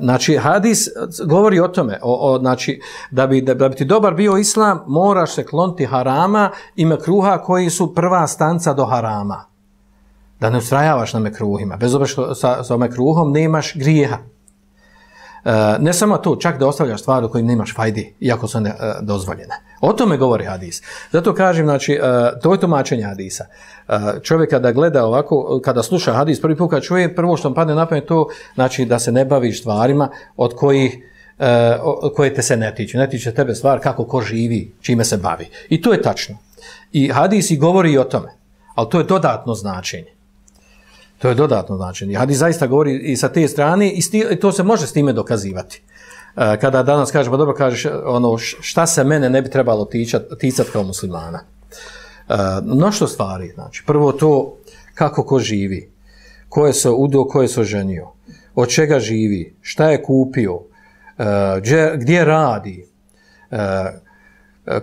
znači, hadis govori o tome, o, o, znači, da bi, da, bi ti dobar bio islam, moraš se kloniti harama i mekruha koji su prva stanca do harama. Da ne ustrajavaš na mekruhima. Bez obzira što sa, sa mekruhom nemaš grijeha. E, ne samo to, čak da ostavljaš stvari u kojim nemaš fajdi, iako su ne e, dozvoljene. O tome govori hadis. Zato kažem, znači, e, to je tumačenje hadisa. Čovjek kada gleda ovako, kada sluša hadis, prvi put kad čuje, prvo što mu padne na pamet to, znači da se ne baviš stvarima od kojih koje te se ne tiču. Ne tiče tebe stvar kako ko živi, čime se bavi. I to je tačno. I hadis i govori i o tome. Ali to je dodatno značenje. To je dodatno značenje. Hadis zaista govori i sa te strane i to se može s time dokazivati. E, kada danas kažeš, pa dobro kažeš, ono, šta se mene ne bi trebalo ticati kao muslimana. E, što stvari, znači, prvo to kako ko živi, ko je se udo, ko je se oženio, od čega živi, šta je kupio, e, gdje, gdje radi,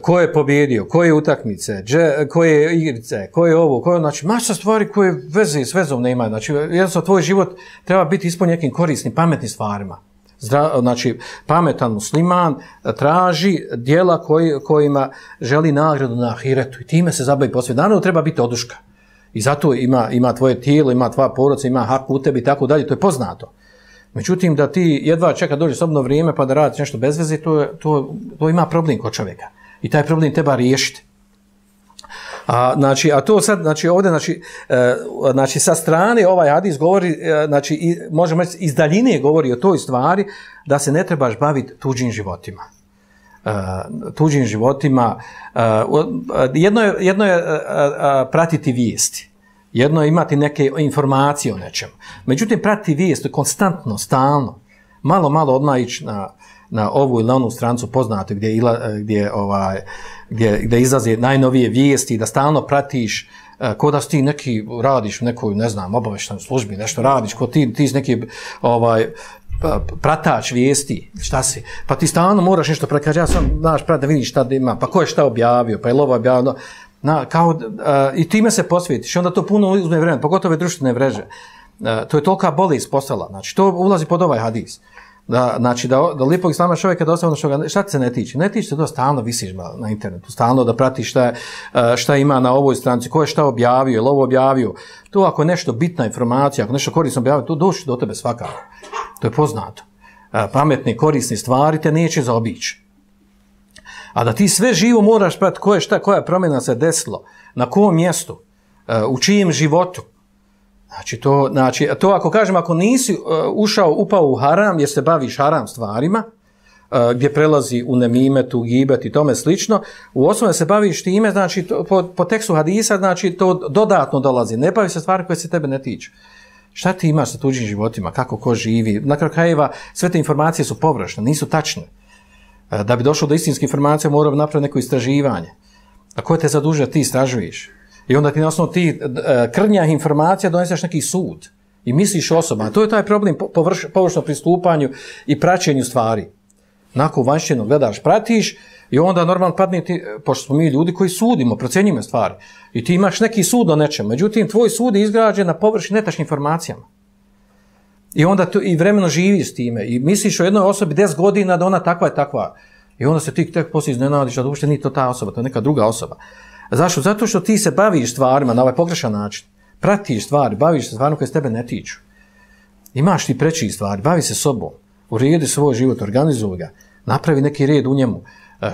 ko je pobjedio, koje utakmice, dže, koje igrice, koje ovo, koje, znači masa stvari koje veze s vezom nemaju. Znači jednostavno tvoj život treba biti ispod nekim korisnim, pametnim stvarima. Zdra, znači pametan musliman traži dijela koji, kojima želi nagradu na ahiretu i time se zabavi poslije dana, treba biti oduška. I zato ima, ima tvoje tijelo, ima tvoja porodca, ima hak u tebi i tako dalje, to je poznato. Međutim, da ti jedva čeka dođe sobno vrijeme pa da radiš nešto bez veze, to, to, to ima problem kod čovjeka. I taj problem treba riješiti. A, znači, a to sad, znači ovdje, znači, e, znači sa strane ovaj hadis govori, e, znači, i, možemo reći, iz daljine govori o toj stvari da se ne trebaš baviti tuđim životima. E, tuđim životima. E, jedno je, jedno je pratiti vijesti. Jedno je imati neke informacije o nečemu. Međutim, pratiti vijesti konstantno, stalno. Malo, malo odmah ići na, na ovu ili onu strancu poznate gdje, gdje, ovaj, gdje, gdje izlaze najnovije vijesti, da stalno pratiš e, ko da ti neki radiš u nekoj, ne znam, obaveštenoj službi, nešto radiš, ko ti, ti neki ovaj, pratač vijesti, šta si, pa ti stalno moraš nešto pratiti, ja sam, znaš, prat da vidiš šta ima, pa ko je šta objavio, pa je ovo objavio, na, kao, uh, i time se posvjetiš, onda to puno uzme vremena, pogotovo društvene vreže. Uh, to je tolika bolest postala, znači to ulazi pod ovaj hadis. Da, znači da, da lijepog islama čovjeka da ostavno što ga, šta se ne tiče? Ne tiče se to stalno visiš na internetu, stalno da pratiš šta, e, šta ima na ovoj stranici, ko je šta objavio, ili ovo objavio. To ako je nešto bitna informacija, ako nešto korisno objavio, to doći do tebe svakako. To je poznato. E, pametne, korisne stvari te neće zaobići. A da ti sve živo moraš pratiti ko je šta, koja promjena se desilo, na kom mjestu, e, u čijem životu, Znači to, znači, to ako kažem, ako nisi uh, ušao, upao u haram, jer se baviš haram stvarima, uh, gdje prelazi u nemimetu, gibet i tome slično, u osnovu se baviš time, znači, to, po, po tekstu hadisa, znači, to dodatno dolazi. Ne bavi se stvari koje se tebe ne tiču. Šta ti imaš sa tuđim životima, kako ko živi? Na kraju krajeva, sve te informacije su površne, nisu tačne. Uh, da bi došlo do istinske informacije, mora napraviti neko istraživanje. A ko te zaduže, ti istražuješ. I onda ti na osnovu ti e, krnjah informacija doneseš neki sud i misliš osoba. To je taj problem površ, površno pristupanju i praćenju stvari. Nakon vanšćeno gledaš, pratiš i onda normalno padne ti, pošto smo mi ljudi koji sudimo, procenjimo stvari. I ti imaš neki sud o nečem. Međutim, tvoj sud je izgrađen na površi netačnim informacijama. I onda tu, i vremeno živiš s time. I misliš o jednoj osobi 10 godina da ona takva je takva. I onda se ti tek poslije iznenadiš da uopšte nije to ta osoba, to je neka druga osoba. Zašto? Zato što ti se baviš stvarima na ovaj pogrešan način. Pratiš stvari, baviš se stvarima koje se tebe ne tiču. Imaš ti preći stvari, bavi se sobom. Uredi svoj život, organizuj ga. Napravi neki red u njemu. E, e,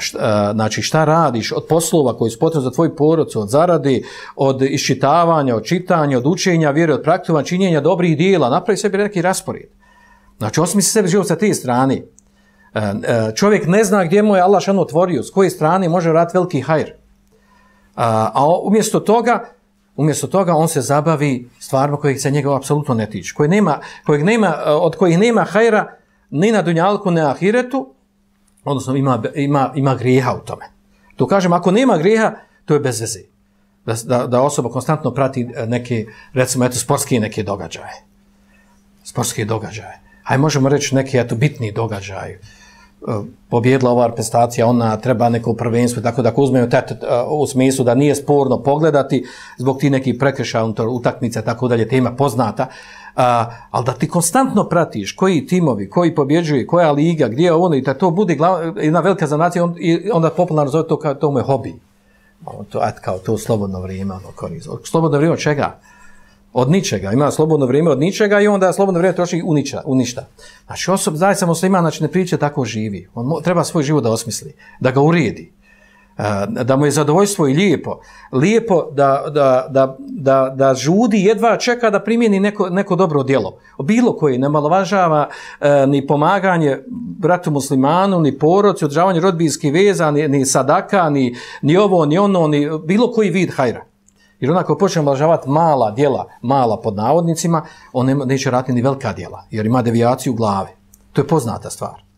znači šta radiš od poslova koji su potrebni za tvoj porod, od zaradi, od iščitavanja, od čitanja, od učenja, vjere, od praktovanja, činjenja dobrih dijela. Napravi sebi neki raspored. Znači osmisli sebi život sa te strane. E, čovjek ne zna gdje mu je Allah šano otvorio, s koje strane može vratiti veliki hajr. A, umjesto toga, umjesto toga on se zabavi stvarima kojih se njega apsolutno ne tiče, koje nema, kojih nema, od kojih nema hajra ni na dunjalku, ni na ahiretu, odnosno ima, ima, ima grijeha u tome. To kažem, ako nema grijeha, to je bez veze. Da, da, osoba konstantno prati neke, recimo, eto, sportske neke događaje. Sportske događaje. Hajde, možemo reći neki, eto, bitni događaj pobjedila ova reprezentacija, ona treba neko prvenstvo, tako da ako uzmemo tet, u smislu da nije sporno pogledati zbog ti neki prekršaja unutar utakmice, tako dalje, tema poznata, A, ali da ti konstantno pratiš koji timovi, koji pobjeđuje, koja liga, gdje je ono i da to bude jedna velika zanacija, on, i onda popularno zove to kao to mu je hobi. Ono, to, et, kao to slobodno vrijeme, ono, korist. Slobodno vrijeme čega? Od ničega. Ima slobodno vrijeme od ničega i onda slobodno vrijeme troši u, niča, u ništa. Znači, osob, zaista muslima, znači, ne priče tako živi. On treba svoj život da osmisli, da ga urijedi da mu je zadovoljstvo i lijepo, lijepo da, da, da, da, da žudi jedva čeka da primjeni neko, neko dobro djelo. Bilo koji ne malovažava e, ni pomaganje bratu muslimanu, ni porodci, održavanje rodbinskih veza, ni, ni sadaka, ni, ni ovo, ni ono, ni bilo koji vid hajra. Jer onako počne malovažavati mala djela, mala pod navodnicima, on ne, neće raditi ni velika djela, jer ima devijaciju glave. To je poznata stvar.